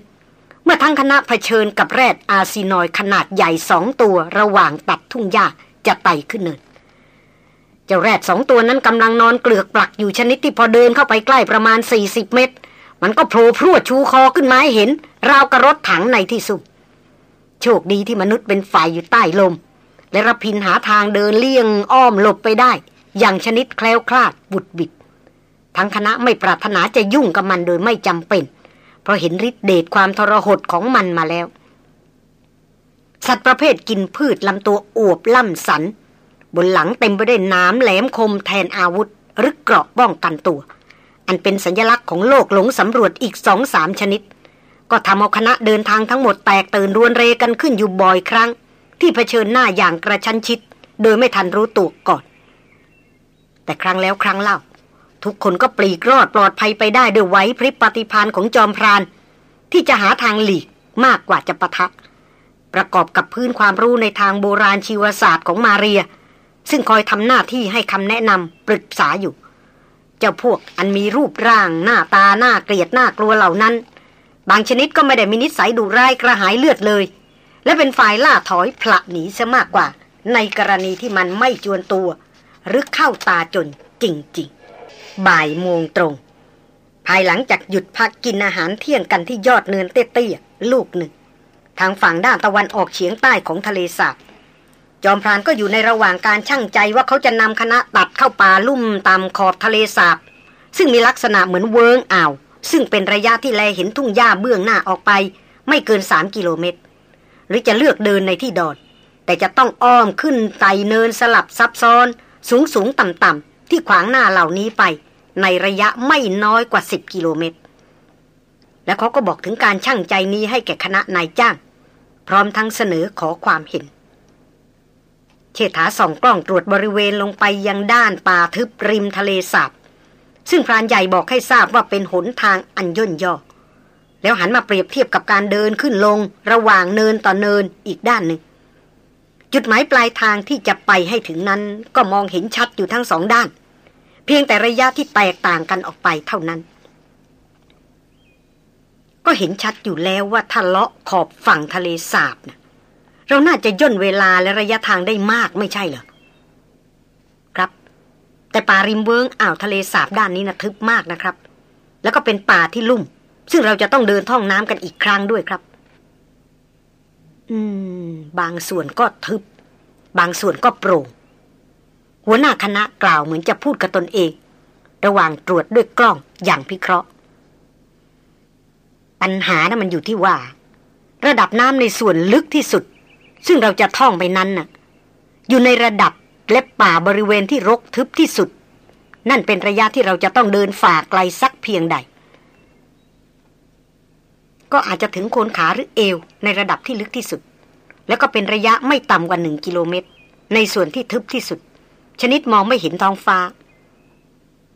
เมื่อทั้งคณะเผชิญกับแรดอาซีนอยขนาดใหญ่สองตัวระหว่างตัดทุ่งหญ้าจะไต่ขึ้นเนิน เจ้าแรดสองตัวนั้นกำลังนอนเกลือกปลักอยู่ชนิดที่พอเดินเข้าไปใกล้ประมาณ 40 เมตร มันก็โผล่พรวดชูคอขึ้นมาให้เห็น ราวกระรถถังในที่สุด โชคดีที่มนุษย์เป็นฝ่ายอยู่ใต้ลม และรพินหาทางเดินเลี่ยงอ้อมหลบไปได้ อย่างชนิดแคล้วคลาดบุดบิดทั้งคณะไม่ปรารถนาจะยุ่งกับมันโดยไม่จำเป็น เพราะเห็นฤทธิเดชความทรหดของมันมาแล้ว สัตว์ประเภทกินพืชลำตัวอวบล่ำสัน บนหลังเต็มไปด้วยน้ำแหลมคมแทนอาวุธ หรือเกราะป้องกันตัว อันเป็นสัญลักษณ์ของโลกหลงสำรวจอีกสองสามชนิด ก็ทำเอาคณะเดินทางทั้งหมดแตกตื่นรวนเรกันขึ้นอยู่บ่อยครั้ง ที่เผชิญหน้าอย่างกระชั้นชิด โดยไม่ทันรู้ตัวก่อน แต่ครั้งแล้วครั้งเล่า ทุกคนก็ปลีกรอดปลอดภัยไปได้ด้วยไหวพริบปฏิพานของจอมพราน ที่จะหาทางหลีกมากกว่าจะปะทะประกอบกับพื้นความรู้ในทางโบราณชีวศาสตร์ของมาเรีย ซึ่งคอยทำหน้าที่ให้คำแนะนำปรึกษาอยู่ เจ้าพวกอันมีรูปร่าง หน้าตาหน้าเกลียดหน้ากลัวเหล่านั้น บางชนิดก็ไม่ได้มีนิสัยดุร้ายกระหายเลือดเลย และเป็นฝ่ายล่าถอยผละหนีซะมากกว่า ในกรณีที่มันไม่จวนตัว หรือเข้าตาจนจริงๆ บ่ายโมงตรง ภายหลังจากหยุดพักกินอาหารเที่ยงกันที่ยอดเนินเตี้ยๆลูกหนึ่ง ทางฝั่งด้านตะวันออกเฉียงใต้ของทะเลสาบ จอมพรานก็อยู่ในระหว่างการช่างใจว่าเขาจะนำคณะตัดเข้าป่าลุ่มตามขอบทะเลสาบ ซึ่งมีลักษณะเหมือนเวิงอ่าว ซึ่งเป็นระยะที่แลเห็นทุ่งหญ้าเบื้องหน้าออกไป ไม่เกินสามกิโลเมตร หรือจะเลือกเดินในที่ดอนแต่จะต้องอ้อมขึ้นไต่เนินสลับซับซ้อน สูงสูงต่ำต่ำที่ขวางหน้าเหล่านี้ไป ในระยะไม่น้อยกว่าสิบกิโลเมตร และเขาก็บอกถึงการช่างใจนี้ให้แก่คณะนายจ้าง พร้อมทั้งเสนอขอความเห็น เชษฐาส่องกล้องตรวจบริเวณลงไปยังด้านป่าทึบริมทะเลสาบ ซึ่งพรานใหญ่บอกให้ทราบว่าเป็นหนทางอันย่นย่อ แล้วหันมาเปรียบเทียบกับการเดินขึ้นลง ระหว่างเนินต่อเนินอีกด้านหนึ่ง จุดหมายปลายทางที่จะไปให้ถึงนั้นก็มองเห็นชัดอยู่ทั้งสองด้าน เพียงแต่ระยะที่แตกต่างกันออกไปเท่านั้น ก็เห็นชัดอยู่แล้วว่าถ้าเลาะขอบฝั่งทะเลสาบนะ เราน่าจะย่นเวลาและระยะทางได้มากไม่ใช่เหรอ ครับ แต่ป่าริมเวิงอ่าวทะเลสาบด้านนี้นะทึบมากนะครับ แล้วก็เป็นป่าที่ลุ่ม ซึ่งเราจะต้องเดินท่องน้ำกันอีกครั้งด้วยครับ อืม บางส่วนก็ทึบ บางส่วนก็โปร่ง หัวหน้าคณะกล่าวเหมือนจะพูดกับตนเอง ระหว่างตรวจด้วยกล้องอย่างพิเคราะห์ ปัญหานะ่ะมันอยู่ที่ว่า ระดับน้ำในส่วนลึกที่สุด ซึ่งเราจะท่องไปนั้นน่ะ อยู่ในระดับและป่าบริเวณที่รกทึบที่สุด นั่นเป็นระยะที่เราจะต้องเดินฝ่าไกลสักเพียงใด ก็อาจจะถึงโคนขาหรือเอวในระดับที่ลึกที่สุด แล้วก็เป็นระยะไม่ต่ำกว่าหนึ่งกิโลเมตร ในส่วนที่ทึบที่สุด ชนิดมองไม่เห็นท้องฟ้า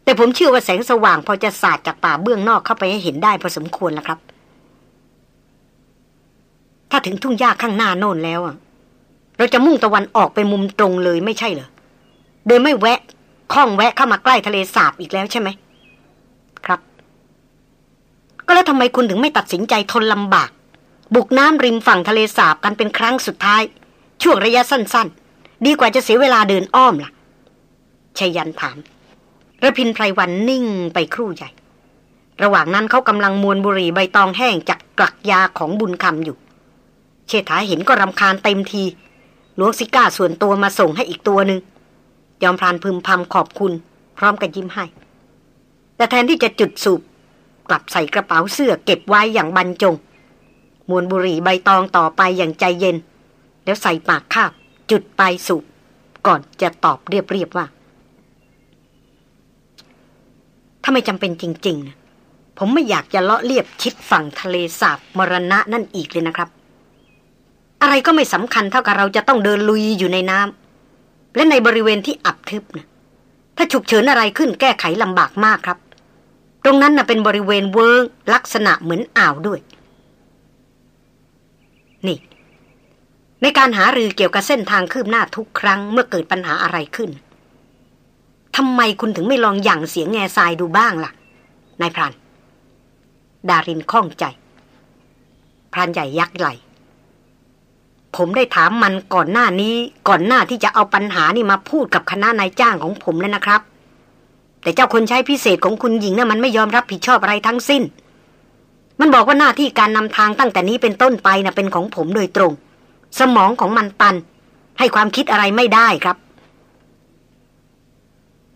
แต่ผมเชื่อว่าแสงสว่างพอจะสาดจากป่าเบื้องนอกเข้าไปให้เห็นได้พอสมควรแล้วครับ ถ้าถึงทุ่งหญ้าข้างหน้าโน่นแล้วเราจะมุ่งตะวันออกไปมุมตรงเลยไม่ใช่เหรอ โดยไม่แวะข้องแวะเข้ามาใกล้ทะเลสาบอีกแล้วใช่ไหม ครับ ก็แล้วทำไมคุณถึงไม่ตัดสินใจทนลำบาก บุกน้ำริมฝั่งทะเลสาบกันเป็นครั้งสุดท้าย ช่วงระยะสั้น ๆ ดีกว่าจะเสียเวลาเดินอ้อมล่ะชยันถามระพินไพรวันนิ่งไปครู่ใหญ่ ระหว่างนั้นเขากำลังมวนบุหรี่ใบตองแห้งจากกลักยาของบุญคำอยู่ เชษฐาเห็นก็รำคาญเต็มทีหลวงซิก้าส่วนตัวมาส่งให้อีกตัวหนึ่งยอมพรานพึมพำขอบคุณ พร้อมกับยิ้มให้ แต่แทนที่จะจุดสูบ กลับใส่กระเป๋าเสื้อเก็บไว้อย่างบรรจง มวนบุหรี่ใบตองต่อไปอย่างใจเย็น แล้วใส่ปากคาบ จุดไปสูบ ก่อนจะตอบเรียบๆว่า ถ้าไม่จำเป็นจริง ๆ นะ ผมไม่อยากจะเลาะเลียบชิดฝั่งทะเลสาบมรณะนั่นอีกเลยนะครับ อะไรก็ไม่สำคัญเท่ากับเราจะต้องเดินลุยอยู่ในน้ำและในบริเวณที่อับทึบนะถ้าฉุกเฉินอะไรขึ้นแก้ไขลำบากมากครับ ตรงนั้นนะ่ะเป็นบริเวณเวิงลักษณะเหมือนอ่าวด้วย นี่ ในการหารือเกี่ยวกับเส้นทางคืบหน้าทุกครั้งเมื่อเกิดปัญหาอะไรขึ้นทำไมคุณถึงไม่ลองหยั่งเสียงแง่ทรายดูบ้างล่ะ นายพราน ดารินข้องใจ พรานใหญ่ยักไหล ผมได้ถามมันก่อนหน้านี้ ก่อนหน้าที่จะเอาปัญหานี่มาพูดกับคณะนายจ้างของผมแล้วนะครับ แต่เจ้าคนใช้พิเศษของคุณหญิงนะ่ะมันไม่ยอมรับผิดชอบอะไรทั้งสิ้น มันบอกว่าหน้าที่การนำทางตั้งแต่นี้เป็นต้นไปนะ่ะเป็นของผมโดยตรง สมองของมันตัน ให้ความคิดอะไรไม่ได้ครับ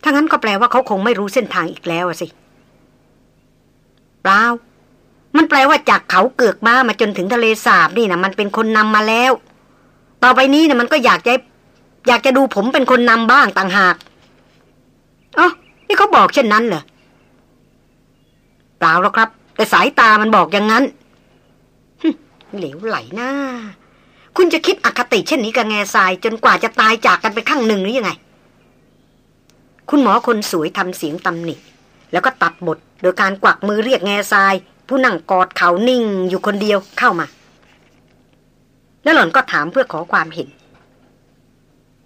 ถ้างั้นก็แปลว่าเขาคงไม่รู้เส้นทางอีกแล้วสิเปล่ามันแปลว่าจากเขาเกือกมามาจนถึงทะเลสาบนี่นะมันเป็นคนนำมาแล้ว ต่อไปนี้เนี่ยมันก็อยากจะอยากจะดูผมเป็นคนนำบ้างต่างหากอ๋อนี่เขาบอกเช่นนั้นเหรอเปล่าแล้วครับ แต่สายตามันบอกอย่างนั้นเหลวไหลหน้า คุณจะคิดอคติเช่นนี้กับแง่ทรายจนกว่าจะตายจากกันไปข้างหนึ่งหรือยังไง คุณหมอคนสวยทำเสียงตำหนิแล้วก็ตัดบทโดยการกวักมือเรียกแง่ทราย ผู้นั่งกอดเขานิ่งอยู่คนเดียวเข้ามา แล้วหล่อนก็ถามเพื่อขอความเห็น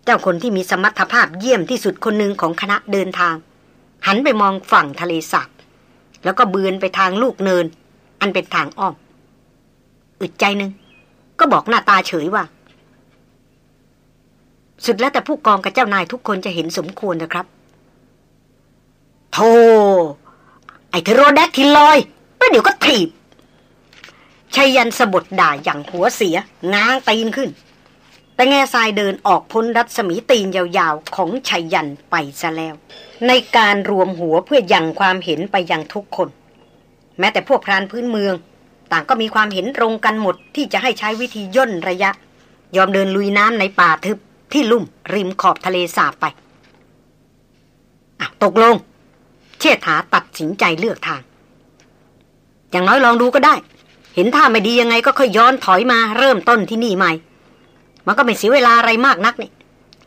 เจ้าคนที่มีสมรรถภาพเยี่ยมที่สุดคนหนึ่งของคณะเดินทาง หันไปมองฝั่งทะเลสาบแล้วก็เบือนไปทางลูกเนิน อันเป็นทางอ้อม อึดใจหนึ่งก็บอกหน้าตาเฉยว่า สุดแล้วแต่ผู้กองกับเจ้านายทุกคนจะเห็นสมควรนะครับโธ่ไอ้เทโรแดกทิลอยแล้วเดี๋ยวก็ถีบ ชัยยันสะบดด่าอย่างหัวเสีย ง้างตีนขึ้น แต่แง่ทรายเดินออกพ้นรัศมีตีนยาวๆ ของชัยยันไปซะแล้ว ในการรวมหัวเพื่อยังความเห็นไปยังทุกคน แม้แต่พวกพรานพื้นเมือง ต่างก็มีความเห็นตรงกันหมดที่จะให้ใช้วิธีย่นระยะ ยอมเดินลุยน้ำในป่าทึบที่ลุ่มริมขอบทะเลสาบไปตกลง เชษฐาตัดสินใจเลือกทาง อย่างน้อยลองดูก็ได้ เห็นท่าไม่ดียังไงก็ค่อยย้อนถอยมาเริ่มต้นที่นี่ใหม่ มันก็ไม่เสียเวลาอะไรมากนักนี่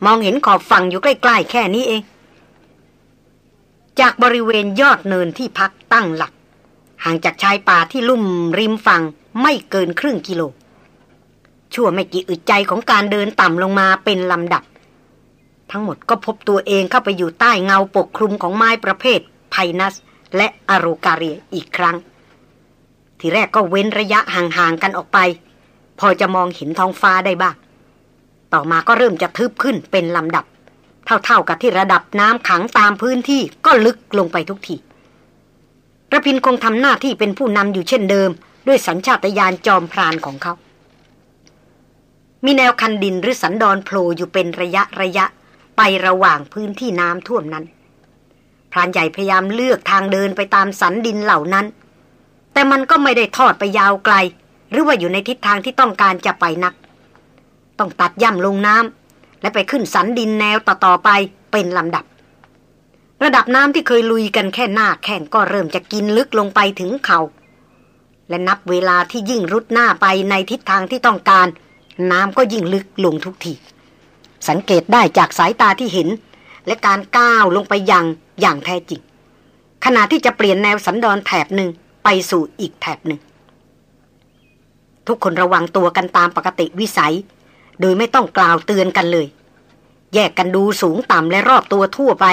มองเห็นขอบฝั่งอยู่ใกล้ๆแค่นี้เอง จากบริเวณยอดเนินที่พักตั้งหลัก ห่างจากชายป่าที่ลุ่มริมฝั่งไม่เกินครึ่งกิโล ชั่วไม่กี่อึดใจของการเดินต่ำลงมาเป็นลำดับ ทั้งหมดก็พบตัวเองเข้าไปอยู่ใต้เงาปกคลุมของไม้ประเภทไพนัส และอโรกาเรียอีกครั้ง ทีแรกก็เว้นระยะห่างๆกันออกไป พอจะมองเห็นท้องฟ้าได้บ้าง ต่อมาก็เริ่มจะทึบขึ้นเป็นลำดับ เท่าๆกับที่ระดับน้ำขังตามพื้นที่ก็ลึกลงไปทุกทีระพินคงทำหน้าที่เป็นผู้นำอยู่เช่นเดิม ด้วยสัญชาตญาณจอมพรานของเขา มีแนวคันดินหรือสันดอนโผล่อยู่เป็นระยะระยะ ไประหว่างพื้นที่น้ำท่วมนั้น พรานใหญ่พยายามเลือกทางเดินไปตามสันดินเหล่านั้น แต่มันก็ไม่ได้ทอดไปยาวไกล หรือว่าอยู่ในทิศทางที่ต้องการจะไปนัก ต้องตัดย่ำลงน้ำและไปขึ้นสันดินแนวต่อๆไปเป็นลำดับ ระดับน้ำที่เคยลุยกันแค่หน้าแข่งก็เริ่มจะกินลึกลงไปถึงเขาและนับเวลาที่ยิ่งรุดหน้าไปในทิศทางที่ต้องการ น้ำก็ยิ่งลึกลงทุกทีสังเกตได้จากสายตาที่เห็น และการก้าวลงไปยังอย่างแท้จริง ขณะที่จะเปลี่ยนแนวสันดอนแถบหนึ่ง ไปสู่อีกแถบหนึ่ง ทุกคนระวังตัวกันตามปกติวิสัย โดยไม่ต้องกล่าวเตือนกันเลย แยกกันดูสูงต่ำและรอบตัวทั่วไป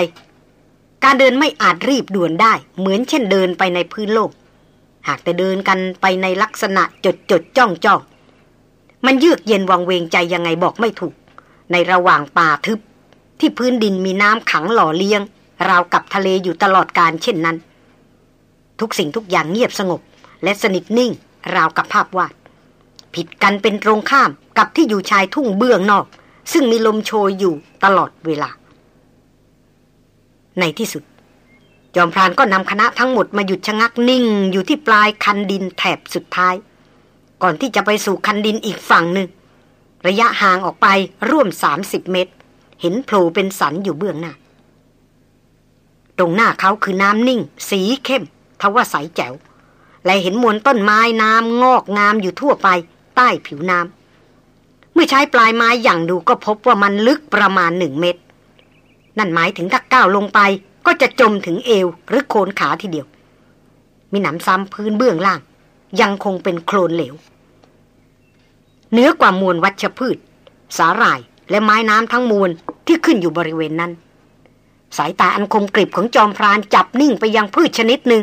การเดินไม่อาจรีบด่วนได้ เหมือนเช่นเดินไปในพื้นโลก หากแต่เดินกันไปในลักษณะจดจดจ้องจ้องมันเยือกเย็นวังเวงใจยังไงบอกไม่ถูก ในระหว่างป่าทึบที่พื้นดินมีน้ำขังหล่อเลี้ยง ราวกับทะเลอยู่ตลอดการเช่นนั้น ทุกสิ่งทุกอย่างเงียบสงบ และสนิทนิ่ง ราวกับภาพวาด ผิดกันเป็นตรงข้ามกับที่อยู่ชายทุ่งเบื้องนอก ซึ่งมีลมโชยอยู่ตลอดเวลา ในที่สุด จอมพรานก็นำคณะทั้งหมดมาหยุดชะงักนิ่ง อยู่ที่ปลายคันดินแถบสุดท้าย ก่อนที่จะไปสู่คันดินอีกฝั่งหนึ่ง ระยะห่างออกไปร่วม 30 เมตร เห็นโผล่เป็นสันอยู่เบื้องหน้าตรงหน้าเขาคือน้ำนิ่ง สีเข้ม ทว่าใสแจ๋ว และเห็นมวลต้นไม้น้ำงอกงามอยู่ทั่วไป ใต้ผิวน้ำ เมื่อใช้ปลายไม้อย่างดูก็พบว่ามันลึกประมาณหนึ่งเมตร นั่นหมายถึงถ้าก้าวลงไปก็จะจมถึงเอวหรือโคนขาทีเดียว มีหนำซ้ำพื้นเบื้องล่าง ยังคงเป็นโคลนเหลวเนื้อกว่ามวลวัชพืช สาหร่ายและไม้น้ำทั้งมวลที่ขึ้นอยู่บริเวณนั้น สายตาอันคมกริบของจอมพรานจับนิ่งไปยังพืชชนิดหนึ่ง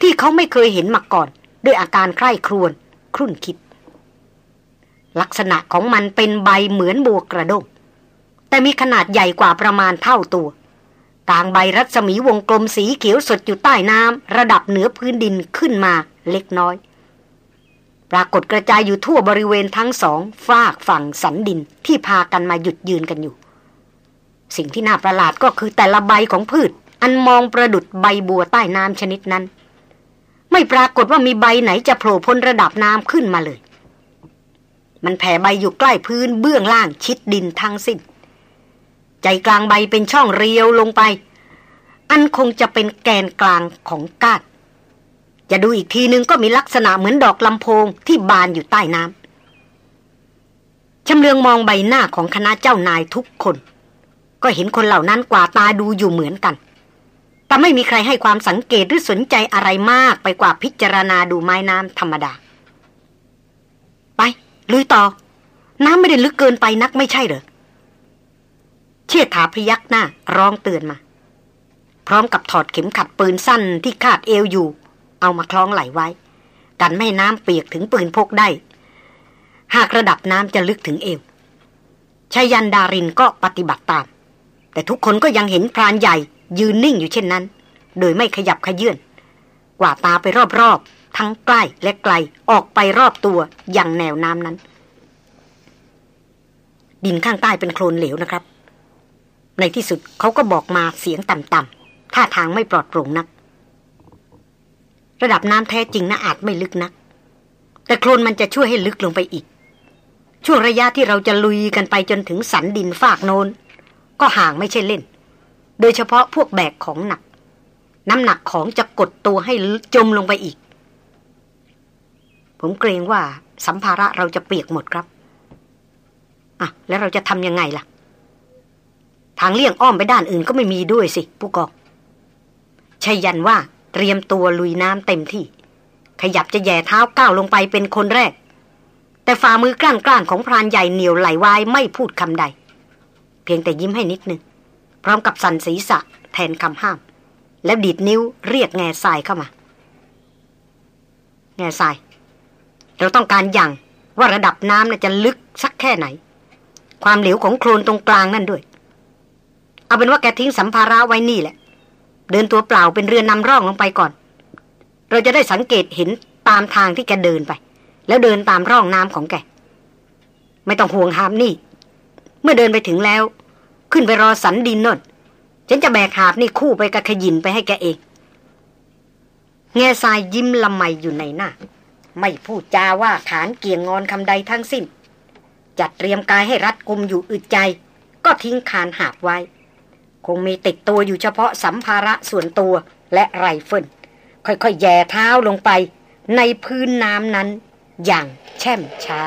ที่เขาไม่เคยเห็นมาก่อน ด้วยอาการใคร่ครวญครุ่นคิด ลักษณะของมันเป็นใบเหมือนบัวกระด้งแต่มีขนาดใหญ่กว่าประมาณเท่าตัวกลางใบรัศมีวงกลมสีเขียวสดอยู่ใต้น้ำระดับเหนือพื้นดินขึ้นมาเล็กน้อย ปรากฏกระจายอยู่ทั่วบริเวณทั้งสองฝากฝั่งสันดินที่พากันมาหยุดยืนกันอยู่ สิ่งที่น่าประหลาดก็คือแต่ละใบของพืช อันมองประดุดใบบัวใต้น้ำชนิดนั้น ไม่ปรากฏว่ามีใบไหนจะโผล่พ้นระดับน้ำขึ้นมาเลย มันแผ่ใบอยู่ใกล้พื้นเบื้องล่างชิดดินทั้งสิ้น ใจกลางใบเป็นช่องเรียวลงไป อันคงจะเป็นแกนกลางของก้านจะดูอีกทีนึงก็มีลักษณะเหมือนดอกลำโพงที่บานอยู่ใต้น้ำชำเลืองมองใบหน้าของคณะเจ้านายทุกคน ก็เห็นคนเหล่านั้นกว่าตาดูอยู่เหมือนกัน แต่ไม่มีใครให้ความสังเกตหรือสนใจอะไรมากไปกว่าพิจารณาดูไม้น้ำธรรมดา ไปลุยต่อ น้ำไม่ได้ลึกเกินไปนักไม่ใช่เหรอ เชี่ยถาพยักหน้าร้องเตือนมา พร้อมกับถอดเข็มขัดปืนสั้นที่คาดเอวอยู่ เอามาคล้องไหลไว้ กันไม่น้ำเปียกถึงปืนพกได้ หากระดับน้ำจะลึกถึงเอวชายันดารินก็ปฏิบัติตาม แต่ทุกคนก็ยังเห็นพรานใหญ่ ยืนนิ่งอยู่เช่นนั้น โดยไม่ขยับขยื่นกว่าตาไปรอบๆ ทั้งใกล้และไกลออกไปรอบตัวอย่างแนวน้ำนั้น ดินข้างใต้เป็นโคลนเหลวนะครับ ในที่สุดเขาก็บอกมาเสียงต่ำๆท่าทางไม่ปลอดโปร่งนัก ระดับน้ำแท้จริงนะอาจไม่ลึกนัก แต่โคลนมันจะช่วยให้ลึกลงไปอีก ช่วงระยะที่เราจะลุยกันไปจนถึงสันดินฝากโนนก็ห่างไม่ใช่เล่น โดยเฉพาะพวกแบกของหนัก น้ำหนักของจะกดตัวให้จมลงไปอีก ผมเกรงว่าสัมภาระเราจะเปียกหมดครับอะแล้วเราจะทำยังไงล่ะ ทางเลี่ยงอ้อมไปด้านอื่นก็ไม่มีด้วยสิ ผู้กองชัยยันว่าเตรียมตัวลุยน้ำเต็มที่ ขยับจะแย่เท้าก้าวลงไปเป็นคนแรก แต่ฝ่ามือกล้านกล้านของพรานใหญ่เหนียวไหลวายไม่พูดคำใด เพียงแต่ยิ้มให้นิดนึง พร้อมกับสันศีรษะแทนคำห้าม แล้วดีดนิ้วเรียกแง่ทรายเข้ามา แง่ทราย เราต้องการอย่างว่าระดับน้ำน่ะจะลึกสักแค่ไหน ความเหลวของโคลนตรงกลางนั่นด้วย เอาเป็นว่าแกทิ้งสัมภาระไว้นี่แหละ เดินตัวเปล่าเป็นเรือนนำร่องลงไปก่อน เราจะได้สังเกตเห็นตามทางที่แกเดินไป แล้วเดินตามร่องน้ำของแก ไม่ต้องห่วงหามนี่ เมื่อเดินไปถึงแล้ว ขึ้นไปรอสันดินนนฉันจะแบกหาบนี่คู่ไปกับขยินไปให้แกเอง แง่ทรายยิ้มละไมอยู่ในหน้า ไม่พูดจาว่าขานเกี่ยงงอนคำใดทั้งสิ้น จัดเตรียมกายให้รัดกุมอยู่อึดใจ ก็ทิ้งคานหาบไว้ คงมีติดตัวอยู่เฉพาะสัมภาระส่วนตัวและไรเฟิลค่อยๆแย่เท้าลงไป ในพื้นน้ำนั้นอย่างแช่มช้า